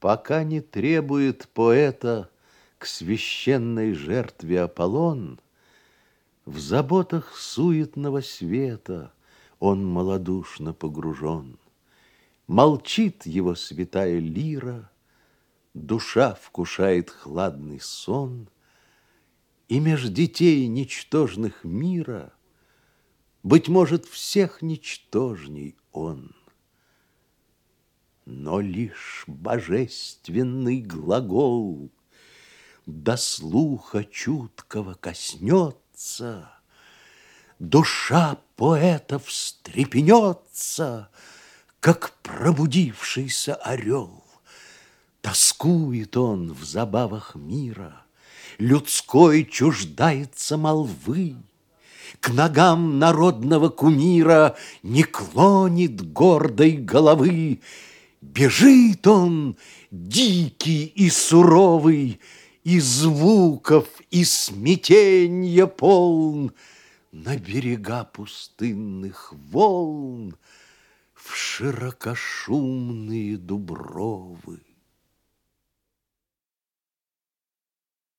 Пока не требует поэта к священной жертве Аполлон, В заботах суетного света он малодушно погружен. Молчит его святая лира, Душа вкушает хладный сон, И меж детей ничтожных мира, Быть может, всех ничтожней он. Но лишь божественный глагол До слуха чуткого коснется, Душа поэта встрепенется, Как пробудившийся орел. Тоскует он в забавах мира, Людской чуждается молвы, К ногам народного кумира Не клонит гордой головы, Бежит он, дикий и суровый, И звуков, и смятенья полн, На берега пустынных волн, В широкошумные дубровы.